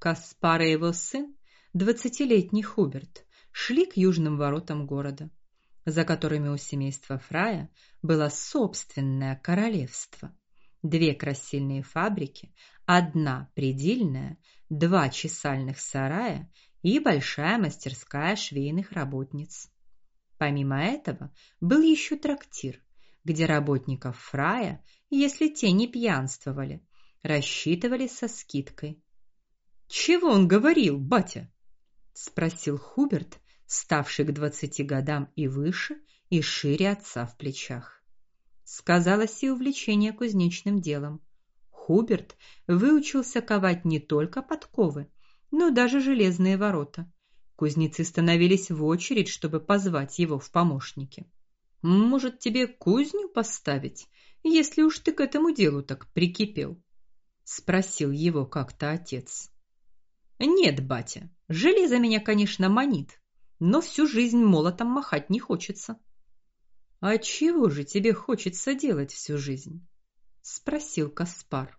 Каспар и его сын, двадцатилетний Хуберт, шли к южным воротам города, за которыми у семейства Фрая было собственное королевство. Две красильные фабрики, одна предельная, два чесальных сарая и большая мастерская швейных работниц. Помимо этого, был еще трактир, где работников Фрая, если те не пьянствовали, рассчитывали со скидкой. Чего он говорил, батя? спросил Хуберт, ставший к двадцати годам и выше, и шире отца в плечах. Сказалось и увлечение кузнечным делом. Хуберт выучился ковать не только подковы, но даже железные ворота. Кузнецы становились в очередь, чтобы позвать его в помощники. Может, тебе кузню поставить, если уж ты к этому делу так прикипел? спросил его как-то отец. Нет, батя, железо меня, конечно, манит, но всю жизнь молотом махать не хочется. А чего же тебе хочется делать всю жизнь? спросил Каспар.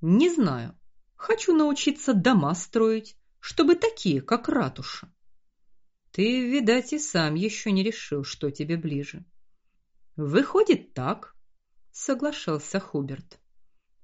Не знаю. Хочу научиться дома строить, чтобы такие, как ратуша. Ты, видать, и сам еще не решил, что тебе ближе. Выходит так, соглашался Хуберт.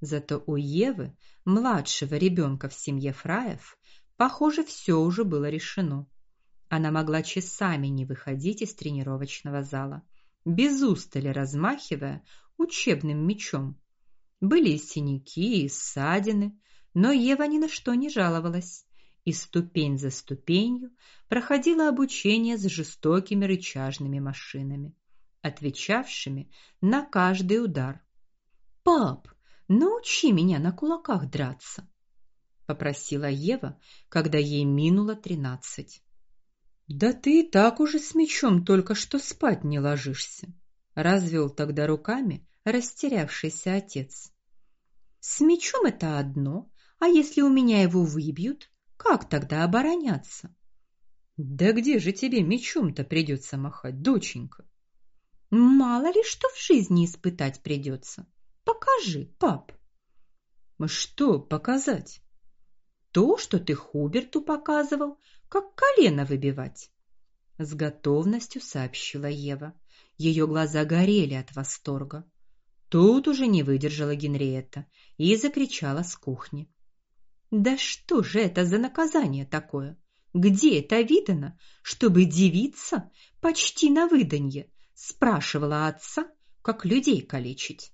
Зато у Евы, младшего ребенка в семье Фраев, похоже, все уже было решено. Она могла часами не выходить из тренировочного зала, без устали размахивая учебным мечом. Были и синяки, и ссадины, но Ева ни на что не жаловалась и ступень за ступенью проходила обучение с жестокими рычажными машинами, отвечавшими на каждый удар. Пап, научи меня на кулаках драться, попросила Ева, когда ей минуло тринадцать. Да ты и так уже с мечом только что спать не ложишься, развел тогда руками растерявшийся отец. С мечом это одно, а если у меня его выбьют, как тогда обороняться? Да где же тебе мечом-то придется махать, доченька? Мало ли что в жизни испытать придется. Покажи, пап. Что показать? То, что ты Хуберту показывал, как колено выбивать. С готовностью сообщила Ева. Ее глаза горели от восторга. Тут уже не выдержала Генриетта и закричала с кухни: да что же это за наказание такое? Где это видано, чтобы девица почти на выданье спрашивала отца, как людей калечить?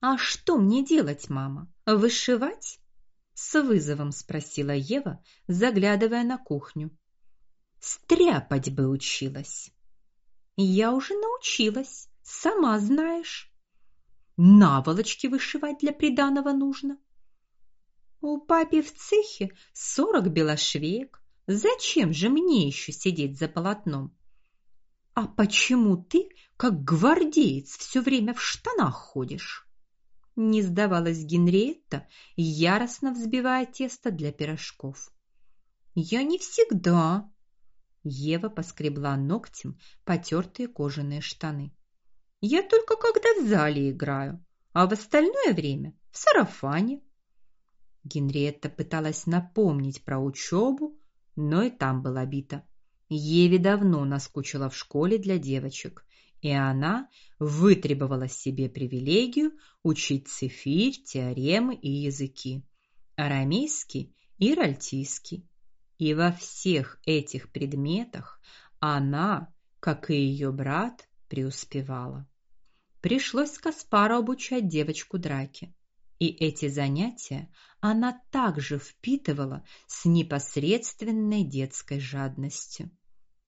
А что мне делать, мама? Вышивать? С вызовом спросила Ева, заглядывая на кухню. Стряпать бы училась. Я уже научилась, сама знаешь. Наволочки вышивать для приданого нужно. У папи в цехе сорок белошвеек. Зачем же мне еще сидеть за полотном? А почему ты, как гвардеец, все время в штанах ходишь? Не сдавалась Генриетта, яростно взбивая тесто для пирожков. Я не всегда. Ева поскребла ногтем потертые кожаные штаны. Я только когда в зале играю, а в остальное время в сарафане. Генриетта пыталась напомнить про учебу, но и там была бита. Еве давно наскучило в школе для девочек, и она вытребовала себе привилегию учить цифирь, теоремы и языки, арамейский и ральтийский. И во всех этих предметах она, как и ее брат, преуспевала. Пришлось Каспару обучать девочку драке. И эти занятия она также впитывала с непосредственной детской жадностью.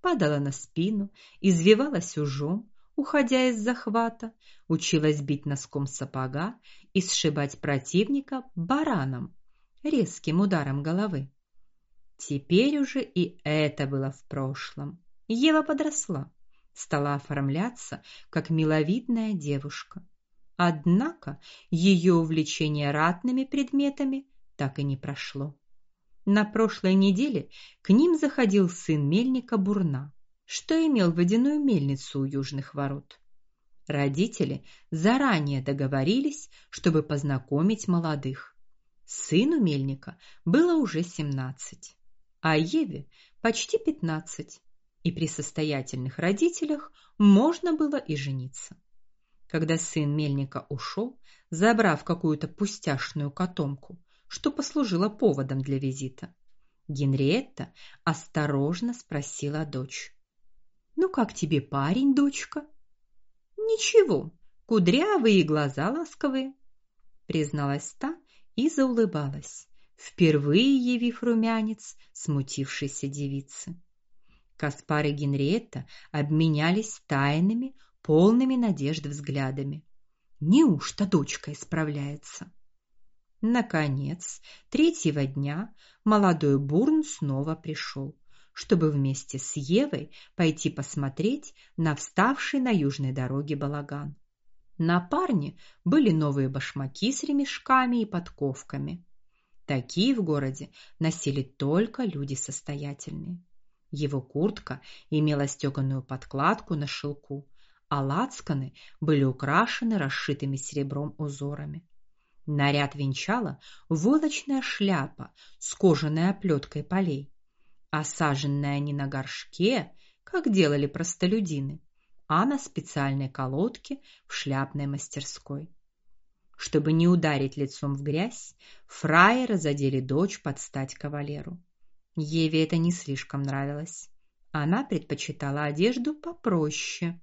Падала на спину, извивалась ужом, уходя из захвата, училась бить носком сапога и сшибать противника бараном, резким ударом головы. Теперь уже и это было в прошлом. Ева подросла, стала оформляться как миловидная девушка. Однако ее увлечение ратными предметами так и не прошло. На прошлой неделе к ним заходил сын мельника Бурна, что имел водяную мельницу у южных ворот. Родители заранее договорились, чтобы познакомить молодых. Сыну мельника было уже семнадцать, а Еве почти пятнадцать, и при состоятельных родителях можно было и жениться. Когда сын мельника ушел, забрав какую-то пустяшную котомку, что послужило поводом для визита, Генриетта осторожно спросила дочь: "Ну как тебе парень, дочка?" "Ничего, кудрявые глаза ласковые", призналась та и заулыбалась, впервые явив румянец смутившейся девице. Каспар и Генриетта обменялись тайными, полными надежд взглядами. Неужто дочка исправляется? Наконец, третьего дня молодой Бурн снова пришел, чтобы вместе с Евой пойти посмотреть на вставший на южной дороге балаган. На парне были новые башмаки с ремешками и подковками. Такие в городе носили только люди состоятельные. Его куртка имела стеганую подкладку на шелку, а лацканы были украшены расшитыми серебром узорами. Наряд венчала волочная шляпа с кожаной оплеткой полей, осаженная не на горшке, как делали простолюдины, а на специальной колодке в шляпной мастерской. Чтобы не ударить лицом в грязь, фраеры задели дочь под стать кавалеру. Еве это не слишком нравилось. Она предпочитала одежду попроще.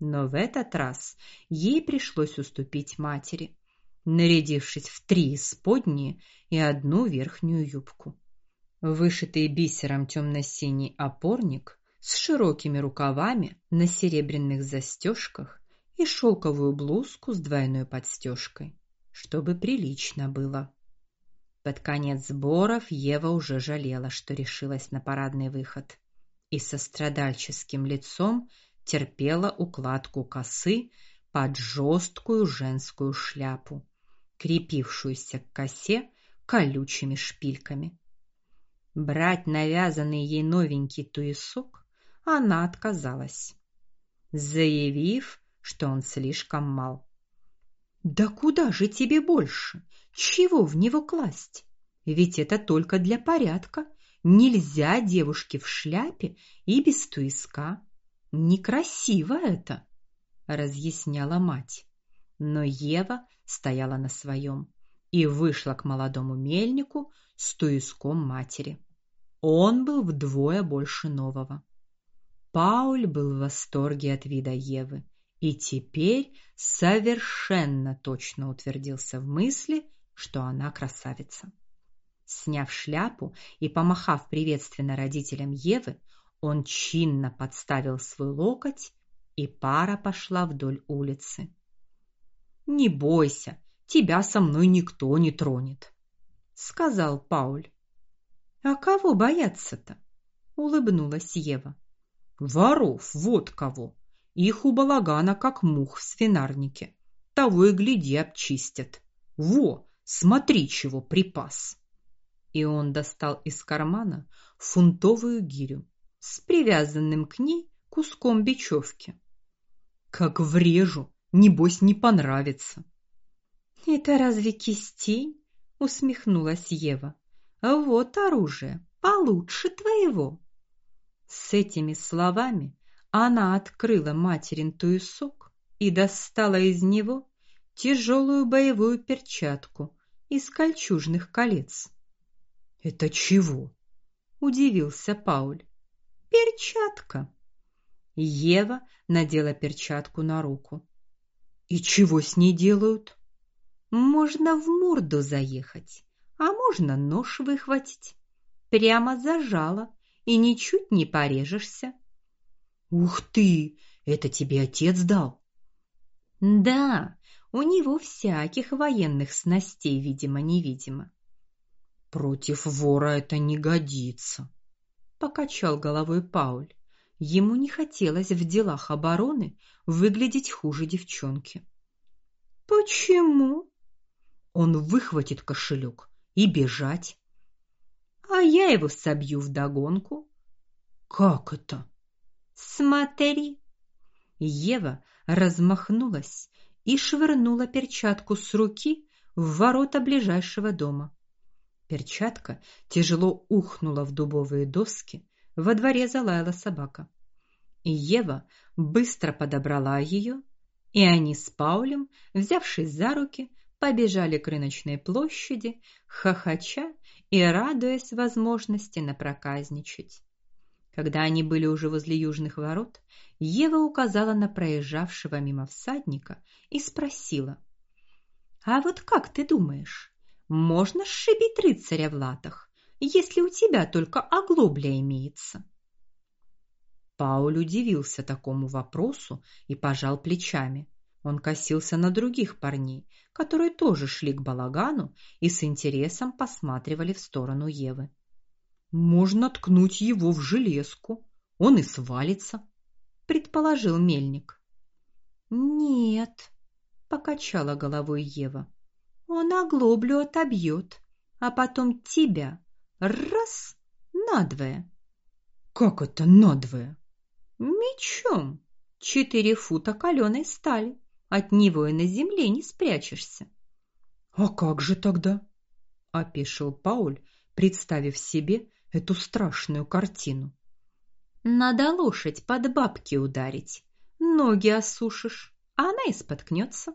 Но в этот раз ей пришлось уступить матери, нарядившись в три сподние и одну верхнюю юбку. Вышитый бисером темно синий опорник с широкими рукавами на серебряных застежках и шелковую блузку с двойной подстежкой, чтобы прилично было. Под конец сборов Ева уже жалела, что решилась на парадный выход, и со страдальческим лицом терпела укладку косы под жесткую женскую шляпу, крепившуюся к косе колючими шпильками. Брать навязанный ей новенький туесок она отказалась, заявив, что он слишком мал. Да куда же тебе больше? Чего в него класть? Ведь это только для порядка. Нельзя девушке в шляпе и без туиска. Некрасиво это, разъясняла мать. Но Ева стояла на своем и вышла к молодому мельнику с туиском матери. Он был вдвое больше нового. Пауль был в восторге от вида Евы и теперь совершенно точно утвердился в мысли, что она красавица. Сняв шляпу и помахав приветственно родителям Евы, он чинно подставил свой локоть, и пара пошла вдоль улицы. Не бойся, тебя со мной никто не тронет, сказал Пауль. А кого бояться-то? улыбнулась Ева. Воров, вот кого. Их у балагана как мух в свинарнике. Того и гляди обчистят. Во, смотри, чего припас. И он достал из кармана фунтовую гирю с привязанным к ней куском бечевки. Как врежу, небось не понравится. Это разве кистень? усмехнулась Ева. Вот оружие, получше твоего. С этими словами она открыла материн туесок и достала из него тяжелую боевую перчатку из кольчужных колец. Это чего? удивился Пауль. Перчатка. Ева надела перчатку на руку. И чего с ней делают? Можно в морду заехать, а можно нож выхватить. Прямо зажало, и ничуть не порежешься. Ух ты, это тебе отец дал? Да, у него всяких военных снастей, видимо-невидимо. Против вора это не годится, покачал головой Пауль. Ему не хотелось в делах обороны выглядеть хуже девчонки. Почему? Он выхватит кошелек и бежать. А я его собью в догонку. Как это? Смотри. Ева размахнулась и швырнула перчатку с руки в ворота ближайшего дома. Перчатка тяжело ухнула в дубовые доски, во дворе залаяла собака. Ева быстро подобрала ее, и они с Паулем, взявшись за руки, побежали к рыночной площади, хохоча и радуясь возможности напроказничать. Когда они были уже возле южных ворот, Ева указала на проезжавшего мимо всадника и спросила: "А вот как ты думаешь, можно сшибить рыцаря в латах, если у тебя только оглобля имеется. Пауль удивился такому вопросу и пожал плечами. Он косился на других парней, которые тоже шли к балагану и с интересом посматривали в сторону Евы. Можно ткнуть его в железку, он и свалится, предположил мельник. Нет, покачала головой Ева. Он оглоблю отобьет, а потом тебя раз надвое. Как это надвое? Мечом. Четыре фута каленой стали. От него и на земле не спрячешься. А как же тогда? опешил Пауль, представив себе эту страшную картину. Надо лошадь под бабки ударить, ноги осушишь, а она и споткнется.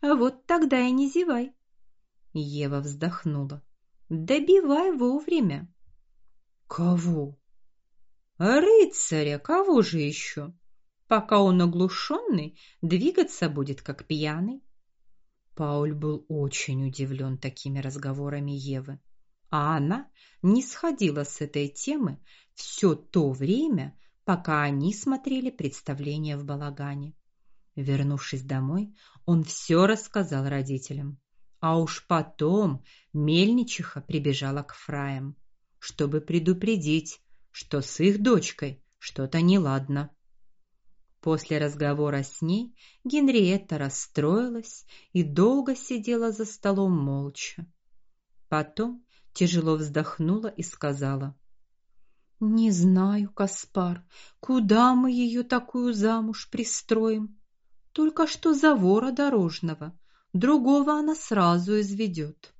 А вот тогда и не зевай. Ева вздохнула. Добивай вовремя. Кого? Рыцаря, кого же еще? Пока он оглушенный, двигаться будет как пьяный. Пауль был очень удивлен такими разговорами Евы, а она не сходила с этой темы все то время, пока они смотрели представление в балагане. Вернувшись домой, он все рассказал родителям. А уж потом мельничиха прибежала к фраям, чтобы предупредить, что с их дочкой что-то неладно. После разговора с ней Генриетта расстроилась и долго сидела за столом молча. Потом тяжело вздохнула и сказала: "Не знаю, Каспар, куда мы ее такую замуж пристроим? Только что за вора дорожного, другого она сразу изведет.